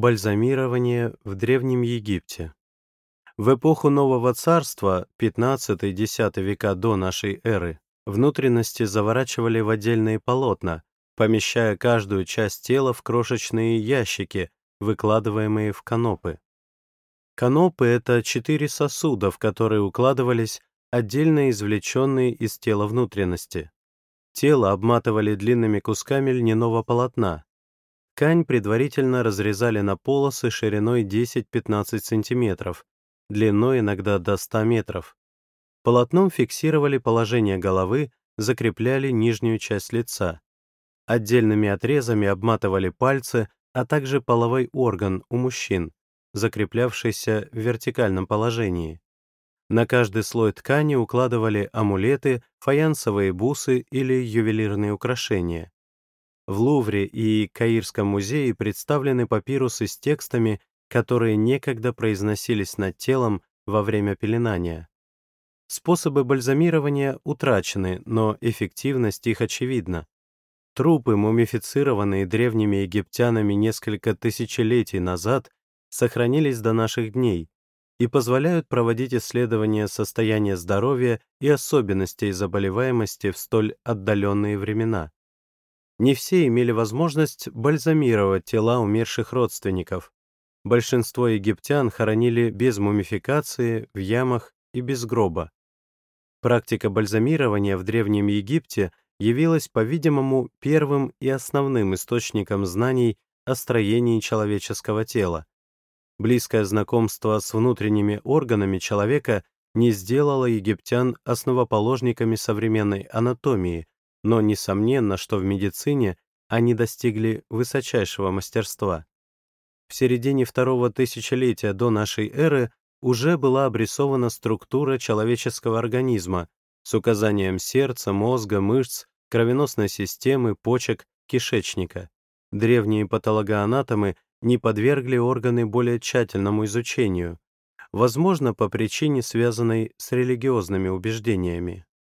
Бальзамирование в Древнем Египте. В эпоху Нового Царства, 15-10 века до нашей эры, внутренности заворачивали в отдельные полотна, помещая каждую часть тела в крошечные ящики, выкладываемые в канопы. Канопы — это четыре сосуда, в которые укладывались отдельно извлеченные из тела внутренности. Тело обматывали длинными кусками льняного полотна, Ткань предварительно разрезали на полосы шириной 10-15 см, длиной иногда до 100 метров. Полотном фиксировали положение головы, закрепляли нижнюю часть лица. Отдельными отрезами обматывали пальцы, а также половой орган у мужчин, закреплявшийся в вертикальном положении. На каждый слой ткани укладывали амулеты, фаянсовые бусы или ювелирные украшения. В Лувре и Каирском музее представлены папирусы с текстами, которые некогда произносились над телом во время пеленания. Способы бальзамирования утрачены, но эффективность их очевидна. Трупы, мумифицированные древними египтянами несколько тысячелетий назад, сохранились до наших дней и позволяют проводить исследования состояния здоровья и особенностей заболеваемости в столь отдаленные времена не все имели возможность бальзамировать тела умерших родственников. Большинство египтян хоронили без мумификации, в ямах и без гроба. Практика бальзамирования в Древнем Египте явилась, по-видимому, первым и основным источником знаний о строении человеческого тела. Близкое знакомство с внутренними органами человека не сделало египтян основоположниками современной анатомии, но несомненно, что в медицине они достигли высочайшего мастерства. В середине второго тысячелетия до нашей эры уже была обрисована структура человеческого организма с указанием сердца, мозга, мышц, кровеносной системы, почек, кишечника. Древние патологоанатомы не подвергли органы более тщательному изучению, возможно, по причине, связанной с религиозными убеждениями.